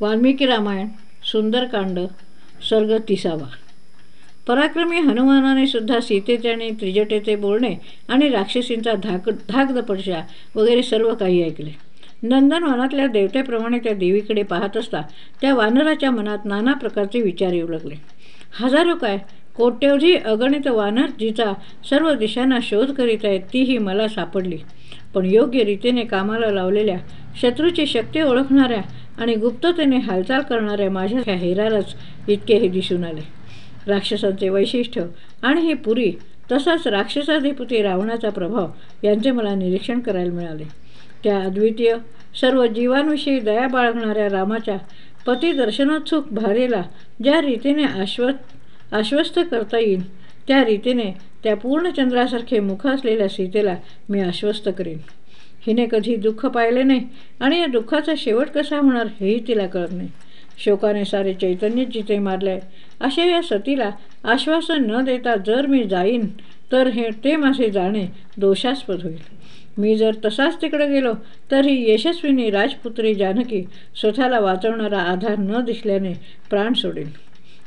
वाल्मिकी रामायण सुंदरकांड सर्ग तिसावा. पराक्रमी हनुमानाने सुद्धा सीतेचे आणि त्रिजटेचे बोलणे आणि राक्षसींचा धाक धाकदपडशा वगैरे सर्व काही ऐकले. नंदनवनातल्या देवतेप्रमाणे त्या देवीकडे पाहत असता त्या वानराच्या मनात नाना प्रकारचे विचार येऊ लागले. हजारो काय? कोट्यवधी अगणित वानर जिचा सर्व दिशांना शोध करीत आहेत तीही मला सापडली. पण योग्य रीतीने कामाला लावलेल्या शत्रूची शक्ती ओळखणाऱ्या आणि गुप्ततेने हालचाल करणाऱ्या माझ्या हेरालाच इतके हे दिसून आले. राक्षसांचे वैशिष्ट्य आणि ही पुरी तसाच राक्षसाधिपती रावणाचा प्रभाव यांचे मला निरीक्षण करायला मिळाले. त्या अद्वितीय सर्व जीवांविषयी दया बाळगणाऱ्या रामाच्या पतिदर्शनोत्सुक भारेला ज्या रीतीने आश्वस्त आश्वस्त करता येईल त्या रीतीने त्या पूर्णचंद्रासारखे मुख असलेल्या सीतेला मी आश्वस्त करेन. हिने कधी दुःख पाहिले नाही आणि या दुःखाचा शेवट कसा होणार हेही तिला कळत नाही. शोकाने सारे चैतन्य जिथे मारले अशा या सतीला आश्वासन न देता जर मी जाईन तर हे ते माझे जाणे दोषास्पद होईल. मी जर तसाच तिकडे गेलो तर ही यशस्विनी राजपुत्री जानकी स्वतःला वाचवणारा आधार न दिसल्याने प्राण सोडेल.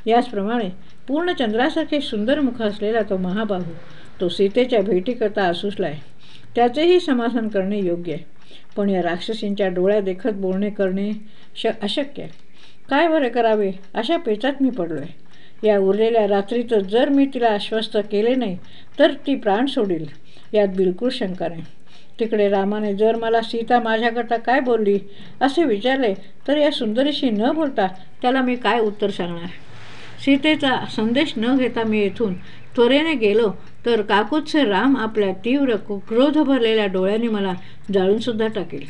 याचप्रमाणे पूर्ण चंद्रासारखे सुंदर मुख असलेला तो महाबाहू तो सीतेच्या भेटीकरता असूसलाय. त्याचेही समाधान करणे योग्य आहे. पण या राक्षसींच्या डोळ्या देखत बोलणे करणे श अशक्य आहे. काय बरे करावे? अशा पेचात मी पडलो आहे या उरलेल्या रात्रीत जर मी तिला आश्वस्त केले नाही तर ती प्राण सोडील. यात बिलकुल शंका नाही. तिकडे रामाने जर मला सीता माझ्याकरता काय बोलली असे विचारले तर या सुंदरीशी न बोलता त्याला मी काय उत्तर सांगणार? सीतेचा संदेश न घेता मी येथून त्वरेने गेलो तर काकूचे राम आपल्या तीव्र क्रोध भरलेल्या डोळ्यांनी मला जाळूनसुद्धा टाकेल.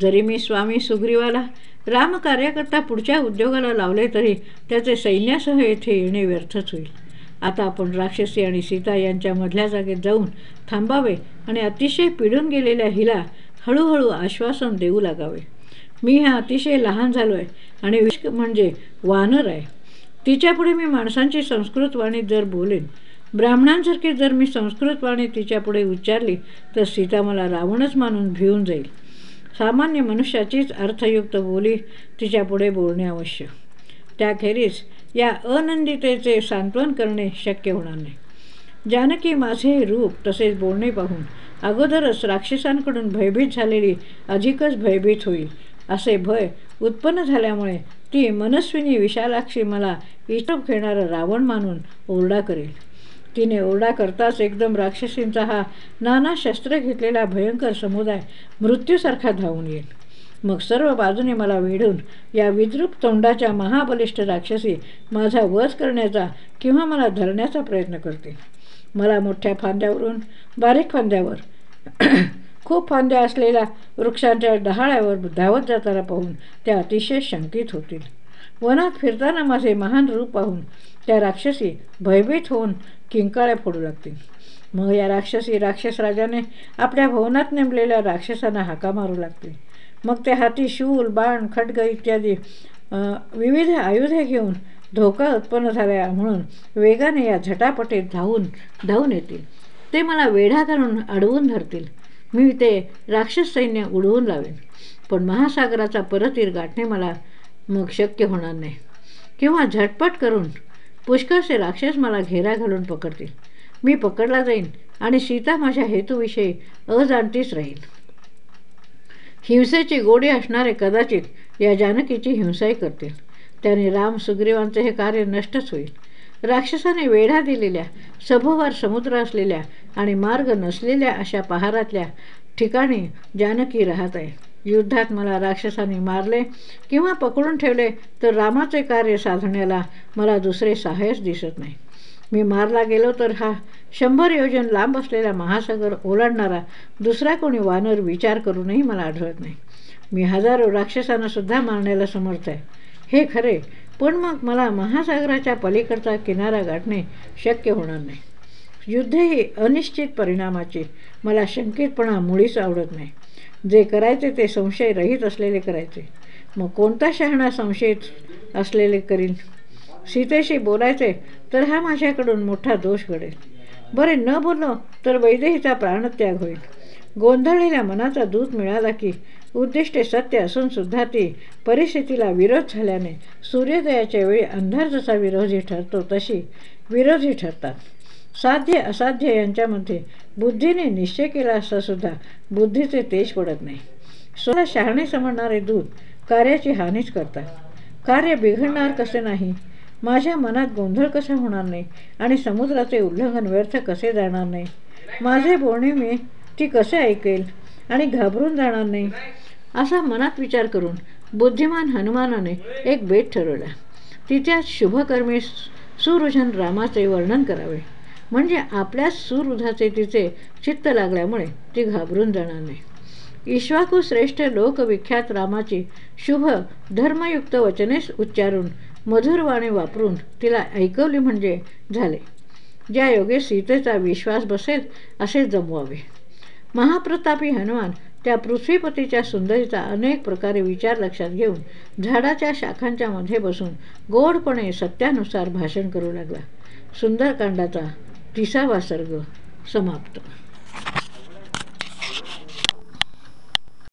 जरी मी स्वामी सुग्रीवाला राम कार्यकर्ता पुढच्या उद्योगाला लावले तरी त्याचे सैन्यासह येथे येणे व्यर्थच होईल. आता आपण राक्षसी आणि सीता यांच्या मधल्या जागेत जाऊन थांबावे आणि अतिशय पिढून गेलेल्या हिला हळूहळू आश्वासन देऊ लागावे. मी हा अतिशय लहान झालो आहे आणि विष म्हणजे वानर आहे. तिच्यापुढे मी माणसांची संस्कृत वाणी जर बोलेन ब्राह्मणांसारखी जर मी संस्कृत वाणी तिच्यापुढे उच्चारली तर सीता मला रावणच मानून भिवून जाईल. सामान्य मनुष्याचीच अर्थयुक्त बोली तिच्यापुढे बोलणे आवश्यक त्याखेरीज या अनंदितेचे सांत्वन करणे शक्य होणार नाही. जानकी माझे रूप तसेच बोलणे पाहून अगोदरच राक्षसांकडून भयभीत झालेली अधिकच भयभीत होईल असे भय उत्पन्न झाल्यामुळे ती मनस्विनी विशालाक्षी मला इष्टप घेणारा रावण मानून ओरडा करेल. तिने ओरडा करताच एकदम राक्षसींचा हा नाना शस्त्र घेतलेला भयंकर समुदाय मृत्यूसारखा धावून येईल. मग सर्व बाजूने मला वेढून या विद्रूप तोंडाच्या महाबलिष्ठ राक्षसी माझा वध करण्याचा किंवा मला धरण्याचा प्रयत्न करते. मला मोठ्या फांद्यावरून बारीक फांद्यावर खूप फांद्या असलेल्या वृक्षांच्या डहाळ्यावर धावत जाताना पाहून त्या अतिशय शंकित होतील. वनात फिरताना माझे महान रूप पाहून त्या राक्षसी भयभीत होऊन किंकाळ्या फोडू लागतील मग या राक्षसी राक्षस राजाने आपल्या भवनात नेमलेल्या राक्षसांना हाका मारू लागतील मग ते हाती शूल बाण खड्ग इत्यादी विविध आयुधे घेऊन धोका उत्पन्न झाला म्हणून वेगाने या झटापटीत धावून धावून येतील. ते मला वेढा घालून अडवून धरतील. मी ते राक्षस सैन्य उडवून लावेन. पण महासागराचा परतीर गाठणे मला मग शक्य होणार नाही. किंवा झटपट करून पुष्कळसे राक्षस मला घेरा घालून पकडतील. मी पकडला जाईन आणि सीता माझ्या हेतूविषयी अजाणतीच राहील. हिंसेची गोडी असणारे कदाचित या जानकीची हिंसाही करतील. त्याने राम सुग्रीवांचे हे कार्य नष्टच होईल. राक्षसाने वेढा दिलेल्या सभोवार समुद्र असलेल्या आणि मार्ग नसलेल्या अशा पहारातल्या ठिकाणी जानकी राहत आहे. युद्धात मला राक्षसाने मारले किंवा पकडून ठेवले तर रामाचे कार्य साधण्याला मला दुसरे सहाय्यच दिसत नाही. मी मारला गेलो तर हा शंभर योजन लांब असलेला महासागर ओलांडणारा दुसरा कोणी वानर विचार करूनही मला आढळत नाही. मी हजारो राक्षसांनासुद्धा मारण्याला समर्थ आहे. हे खरे पण मग मला महासागराच्या पलीकडचा किनारा गाठणे शक्य होणार नाही. युद्ध ही अनिश्चित परिणामाची मला शंकितपणा मुळीच आवडत नाही. जे करायचे ते संशय रहित असलेले करायचे. मग कोणता शहाणा संशयित असलेले करील सीतेशी बोलायचे तर हा माझ्याकडून मोठा दोष घडेल. बरे न बोललो तर वैदेहीचा प्राणत्याग होईल. गोंधळलेल्या मनाचा दूत मिळाला की उद्दिष्टे सत्य असून सुद्धा ती परिस्थितीला विरोध झाल्याने सूर्योदयाच्या वेळी अंधार जसा विरोधी ठरतो तशी विरोधी ठरतात. साध्य असाध्य यांच्यामध्ये बुद्धीने निश्चय केला असता सुद्धा बुद्धीचे तेज पडत नाही. स्वतः शहाणे समजणारे दूत कार्याची हानीच करतात. कार्य बिघडणार कसे नाही? माझ्या मनात गोंधळ कसा होणार नाही? आणि समुद्राचे उल्लंघन व्यर्थ कसे जाणार नाही? माझे बोलणे मी ती कसे ऐकेल? आणि घाबरून जाणार नाही? असा मनात विचार करून बुद्धिमान हनुमानाने एक बेट ठरवला. तिच्या शुभकर्मी सुरुजन रामाचे वर्णन करावे. म्हणजे आपल्याच सुहृदाचे तिचे चित्त लागल्यामुळे ती घाबरून जाणार नाही. ईश्वाकू श्रेष्ठ लोकविख्यात रामाची शुभ धर्मयुक्त वचनेस उच्चारून मधुरवाणी वापरून तिला ऐकवली म्हणजे झाले. ज्या योगे सीतेचा विश्वास बसेल असे जमवावे. महाप्रतापी हनुमान त्या पृथ्वीपतीच्या सुंदरीचा अनेक प्रकारे विचार लक्षात घेऊन झाडाच्या शाखांच्या मध्ये बसून गोडपणे सत्यानुसार भाषण करू लागला. सुंदरकांडाचा तिसावा सर्ग समाप्त.